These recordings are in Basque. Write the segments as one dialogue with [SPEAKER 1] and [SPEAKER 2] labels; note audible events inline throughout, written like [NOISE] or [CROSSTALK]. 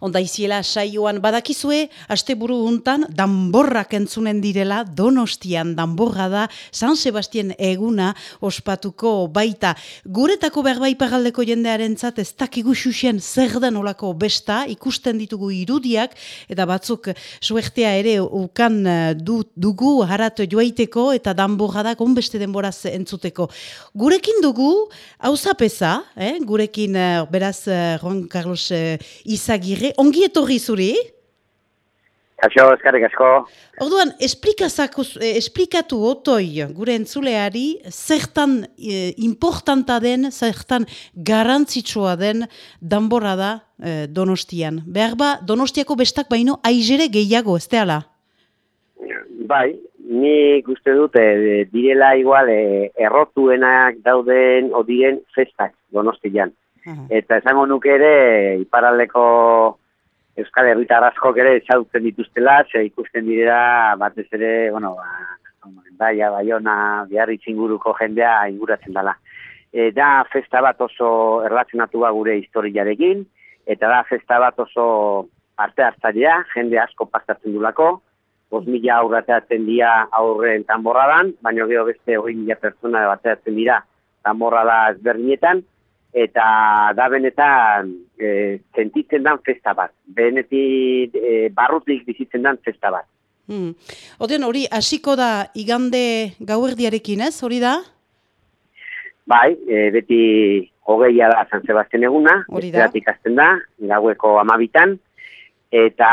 [SPEAKER 1] onda iziela saioan badakizue, asteburu untan, danborrak entzunen direla, donostian danborra da, San Sebastien eguna ospatuko baita. Guretako berbai pagaldeko jendearen zat, ez dakigu xuxen zer den olako besta, ikusten ditugu irudiak, eta batzuk suertea ere ukan eh, du, dugu harat joaiteko, eta danborra da, beste denboraz entzuteko. Gurekin dugu, hau zapesa, eh? gurekin, uh, beraz, uh, Juan Carlos Izagirre, ongi etorri zuri?
[SPEAKER 2] Kaixo, eskarrik asko.
[SPEAKER 1] Orduan, esplikatu otoi gure entzuleari, zertan eh, importanta den, zertan garantzitsua den danborra da eh, donostian. Behar ba, donostiako bestak baino aizere gehiago, ez teala?
[SPEAKER 2] Bai, ni guzti dute direla igual eh, errotuenak dauden o diren festak donostian. Eta esango nuke ere, iparaldeko Euskal Herritar asko ere txautzen dituztela, ze ikusten direla batez ere, bueno, ba, baia, baiona, biharri txinguruko jendea inguratzen dela. E, da festa bat oso erlazionatua gure historiarekin, eta da festa bat oso parte hartzailea, jende asko pasatzen dulako, bos mila aurrateatzen dira aurren tanborradan, baina gero beste hori mila pertsona bateatzen dira tanborrada ezberdinetan, eta da benetan e, sentitzen dan festa bat. Benetik e, barrutik bizitzen dan festa bat.
[SPEAKER 1] Hmm. Oden hori hasiko da igande gauerdiarekin ez, hori da?
[SPEAKER 2] Bai, e, beti hogeia da San Sebastian eguna, hori da. da, gaueko amabitan, eta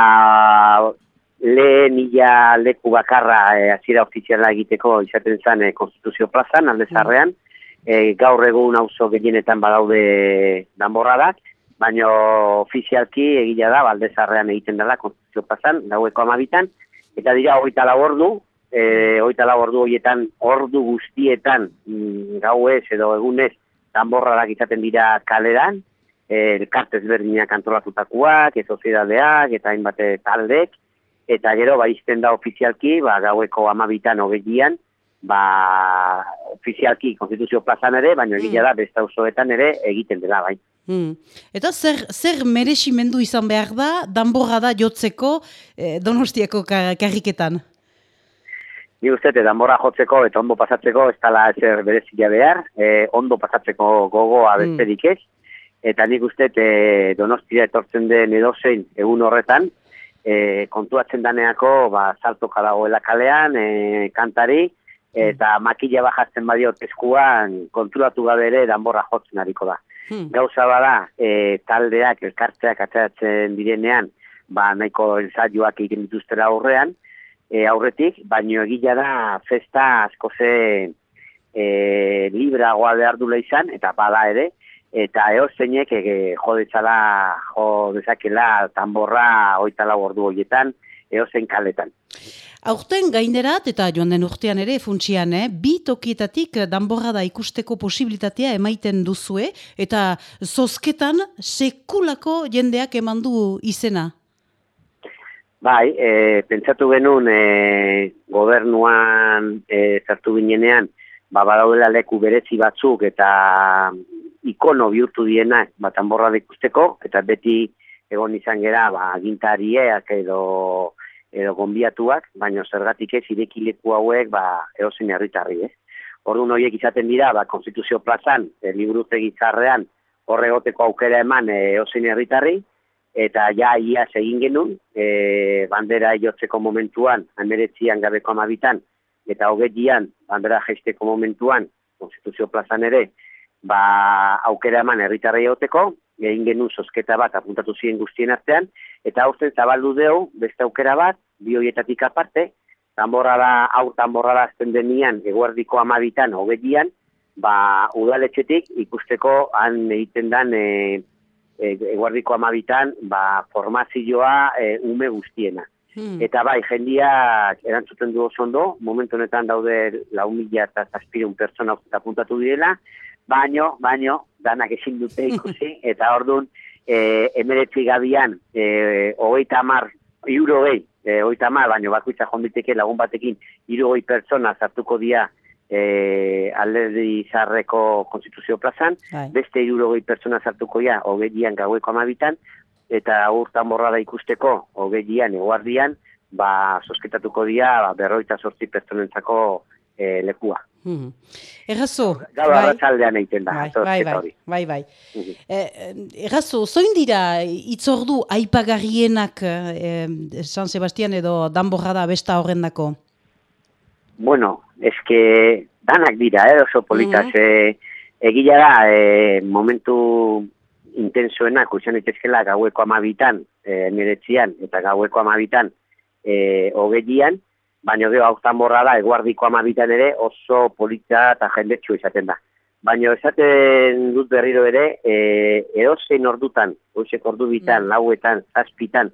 [SPEAKER 2] lehen ila leku bakarra e, azira ofiziala egiteko izaten zen e, Konstituzio plazan, alde zarrean, e, gaur egun auzo gehienetan badaude danborradak, baina ofizialki egila da, alde zarrean egiten dela Konstituzio plazan, gaueko amabitan, eta dira hogeita lau ordu, e, hogeita lau ordu horietan, ordu guztietan mm, gauez edo egunez danborradak izaten dira kaleran, e, elkartez berdinak antolatutakoak, ez eta hainbat taldek, eta gero ba izten da ofizialki, ba gaueko 12an hogeian, ba ofizialki konstituzio plazan ere, baina egila mm. da beste auzoetan ere egiten dela bai.
[SPEAKER 1] Hmm. Eta zer, zer mereximendu izan behar da, danborra da jotzeko eh, donostiako karriketan?
[SPEAKER 2] Ni uste, danborra jotzeko eta ondo pasatzeko ez tala zer berezia behar, eh, ondo pasatzeko gogoa hmm. besterik ez, eta nik uste eh, donostia etortzen den edozein egun horretan, e, kontuatzen daneako ba, saltoka dagoela kalean, e, kantari, eta makila bajatzen badio teskuan konturatu gabe ere danborra jotzen hariko da. Hmm. Gauza bada, e, taldeak, elkartzeak atzatzen direnean, ba, nahiko ensaioak egiten dituztera aurrean, e, aurretik, baino egila da festa asko ze e, libragoa behar dula izan, eta bada ere, eta eo zeinek ege jodetzala jo dezakela tamborra oitala ordu horietan, eo zein kaletan.
[SPEAKER 1] Aurten gainerat eta joan den urtean ere funtsian, eh? bi tokietatik danborra da ikusteko posibilitatea emaiten duzue, eta zozketan sekulako jendeak emandu izena?
[SPEAKER 2] Bai, e, pentsatu genuen e, gobernuan e, zartu ginenean, ba, badaudela leku berezi batzuk eta ikono bihurtu dienak batan borra ikusteko, eta beti egon izan gera, ba, gintariak edo, edo gombiatuak, baina zergatik ez irekileku hauek, ba, eosin herritarri, ez? Orduan horiek izaten dira, ba, konstituzio plazan, e, liburute gitzarrean, horregoteko aukera eman e, eosin herritarri, eta ja ia egin genuen, e, bandera jotzeko momentuan, ameretzian gabeko amabitan, eta hogetian, bandera jaisteko momentuan, konstituzio plazan ere, ba, aukera eman herritarra egoteko, egin genuen sosketa bat apuntatu ziren guztien artean, eta aurten zabaldu deu, beste aukera bat, bi horietatik aparte, tamborra da, hau tamborra da azten denian, eguerdiko amabitan, hogetian, ba, udaletxetik ikusteko han egiten dan e, e, eguerdiko amabitan, ba, formazioa e, ume guztiena. Hmm. Eta bai, jendiak erantzuten du oso ondo, momentu honetan daude lau mila eta zazpirun pertsona apuntatu direla, baino, baino, danak ezin dute [LAUGHS] ikusi, eta orduan, e, emeretzi gabian, e, hogeita amar, euro gehi, e, hogeita amar, baino bakoitza jonditeke lagun batekin, gehi pertsona zartuko dia, e, alderdi zarreko konstituzio plazan, Ai. beste gehi pertsona zartuko ya, hogei dian gaueko amabitan, eta urtan borra da ikusteko, hogeian, eguardian, ba, sosketatuko dira, ba, berroita sortzi pertsonentzako e, lekua.
[SPEAKER 1] Mm Errazo,
[SPEAKER 2] bai, arratzaldean egiten da.
[SPEAKER 1] Bai, bai, bai, bai, bai. Mm Errazo, zoin dira itzordu aipagarrienak eh, San Sebastian edo danborra da besta horren dako?
[SPEAKER 2] Bueno, eske danak dira, eh, oso politaz. Mm -hmm. egila da, eh, momentu intensoena, kursian itezkela gaueko amabitan, eh, niretzian, eta gaueko amabitan, eh, hogeian, baina gero hau borra da, eguardiko amabitan ere oso politza eta jendetxu izaten da. Baina esaten dut berriro ere, e, edozein ordutan, oizek ordu bitan, mm. lauetan, zazpitan,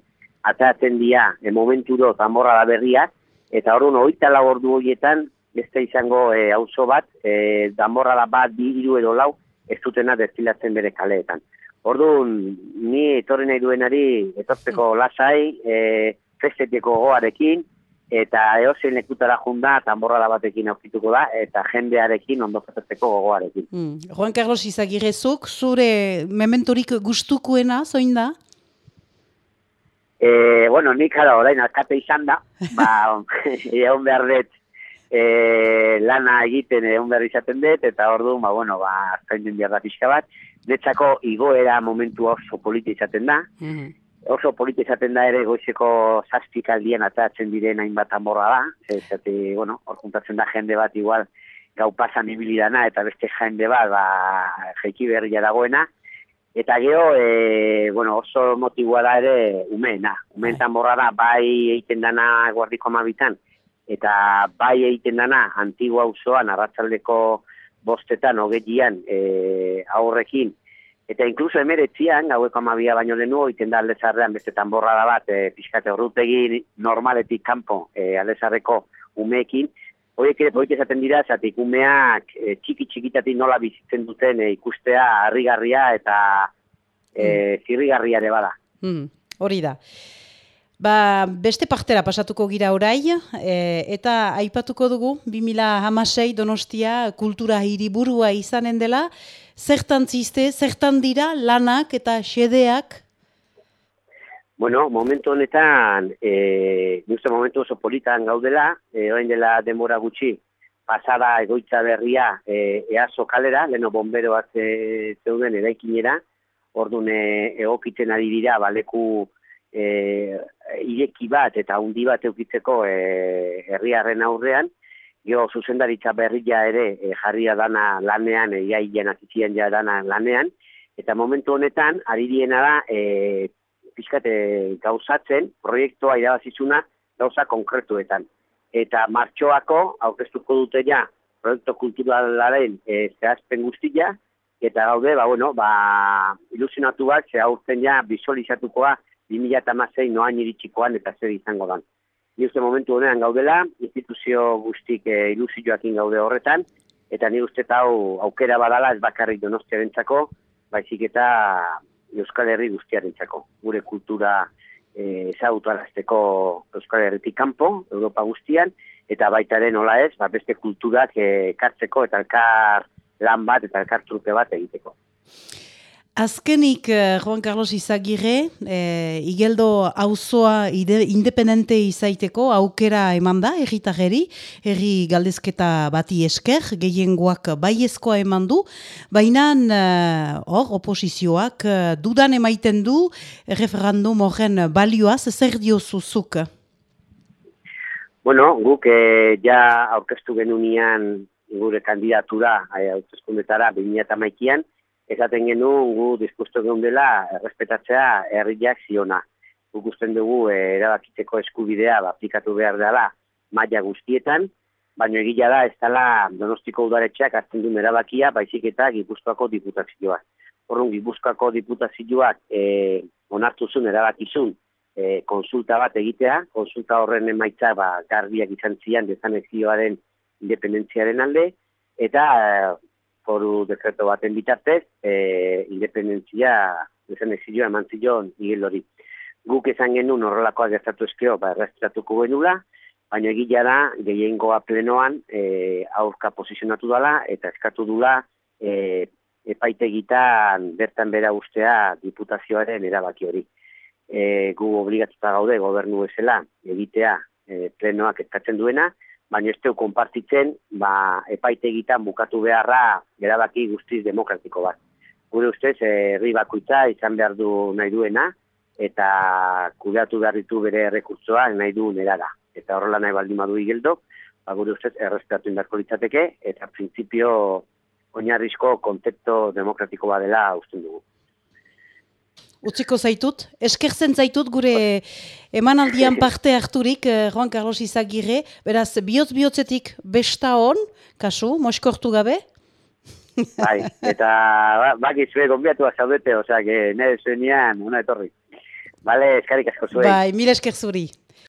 [SPEAKER 2] atatzen dia, e, momenturo tamborra da berria, eta orduan oita lau ordu horietan, beste izango e, auzo bat, e, damborra da bat, bi, iru edo lau, ez dutena destilatzen bere kaleetan. Orduan, ni etorri nahi duenari, etortzeko mm. lasai, e, festeteko goarekin, eta eozein lekutara junda tamborra batekin aukituko da, eta jendearekin ondo zatetzeko gogoarekin.
[SPEAKER 1] Mm. Juan Carlos Izagirrezuk, zure mementorik gustukuena, zoin da?
[SPEAKER 2] E, bueno, nik gara orain alkate izan da, ba, [LAUGHS] egon behar dut e, lana egiten egon behar izaten dut, eta ordu, ba, bueno, ba, zain den behar da pixka bat, netzako igoera momentu oso politi izaten da, mm oso polite esaten da ere goizeko zazpik aldien atatzen diren hainbat amorra da, zate, bueno, hor juntatzen da jende bat igual gau pasan ibilidana eta beste jende bat ba, jeiki berria dagoena, eta geho, e, bueno, oso motiboa da ere umeena, umeen tamborra da bai egiten dana guardiko amabitan, eta bai egiten dana antigua usoan, arratzaldeko bostetan, hogetian, e, aurrekin, Eta inkluso emeretzian, gaueko amabia baino denu, iten da aldezarrean beste tamborra da bat, e, pixkate horrutegi normaletik kanpo e, aldezarreko umeekin, horiek ere horiek esaten dira, zatik umeak e, txiki txikitatik nola bizitzen duten e, ikustea harrigarria eta e, zirrigarria ere bada.
[SPEAKER 1] Mm, hori da. Ba, beste partera pasatuko gira orai, e, eta aipatuko dugu, 2006 donostia kultura hiriburua izanen dela, zertan ziste, zertan dira lanak eta xedeak?
[SPEAKER 2] Bueno, momentu honetan, e, momentu oso politan gaudela, e, orain dela demora gutxi, pasada egoitza berria e, easo kalera, leno bomberoak e, zeuden eraikinera, orduan e, egokitzen ari dira, baleku e, ireki bat eta handi bat eukitzeko e, herriarren aurrean, jo zuzendaritza berria ere e, jarria dana lanean, e, iaien atizien ja dana lanean, eta momentu honetan, ari diena da, e, pixkate gauzatzen, proiektua irabazizuna gauza konkretuetan. Eta martxoako, aurkeztuko dute ja, proiektu kulturalaren e, zehazpen guztia, eta gaude, ba, bueno, ba, ilusionatu bat, ze aurten ja, visualizatukoa, 2006 noain iritsikoan eta zer izango dan. Uste momentu honean gaudela, instituzio guztik e, ilusioakin gaude horretan, eta ni uste hau aukera badala ez bakarrik donostia bentsako, baizik eta Euskal Herri guztiaren Gure kultura e, ezagutuarazteko Euskal Herritik kanpo, Europa guztian, eta baita den nola ez, ba, beste kulturak e, kartzeko eta elkar lan bat eta elkar truke bat egiteko.
[SPEAKER 1] Azkenik, eh, Juan Carlos Izagirre, eh, igeldo auzoa independente izaiteko aukera eman da, erritarreri, erri galdezketa bati esker, gehiengoak baiezkoa eman du, baina eh, hor, oposizioak eh, dudan emaiten du referendum horren balioaz, zer diozuzuk?
[SPEAKER 2] Bueno, guk eh, ja aurkeztu genunian gure kandidatura hautezkundetara 2008an, esaten genuen gu dispuesto egon dela errespetatzea herriak ziona. Guk dugu eh, erabakitzeko eskubidea aplikatu behar dela maila guztietan, baina egila da ez dela donostiko udaretxeak azten duen erabakia, baizik eta gipuzkoako diputazioa. Horren gipuzkoako diputazioak e, onartu zuen erabakizun e, konsulta bat egitea, konsulta horren emaitza ba, garbiak izan zian dezanezioaren independentziaren alde, eta foru dekreto baten bitartez, e, independentzia dezen exilioa eman zion Miguel hori. Guk esan genuen horrelakoa gertatu eskio, ba, erreztratuko genula, baina egila da, gehiengoa plenoan e, aurka posizionatu dela, eta eskatu dula e, epaitegitan bertan bera ustea diputazioaren erabaki hori. e, gu obligatuta gaude gobernu ezela egitea e, plenoak eskatzen duena, baina ez teu konpartitzen ba, epaitegitan bukatu beharra erabaki guztiz demokratiko bat. Gure ustez, herri bakuitza izan behar du nahi duena, eta kudeatu behar ditu bere rekurtsoa nahi du nerara. Eta horrela nahi baldin madu igeldo, ba, gure ustez, errespetatu indarko litzateke, eta printzipio oinarrizko kontekto demokratiko badela usten dugu.
[SPEAKER 1] Utziko zaitut, eskertzen zaitut gure emanaldian parte harturik, eh, Juan Carlos Izagirre, beraz, bihotz-bihotzetik besta hon, kasu, moskortu gabe?
[SPEAKER 2] Bai, eta ba, baki zue gombiatu zaudete, osea, que nire zuenian, una etorri. Bale, eskarik asko zuen.
[SPEAKER 1] Bai, mil esker zuri.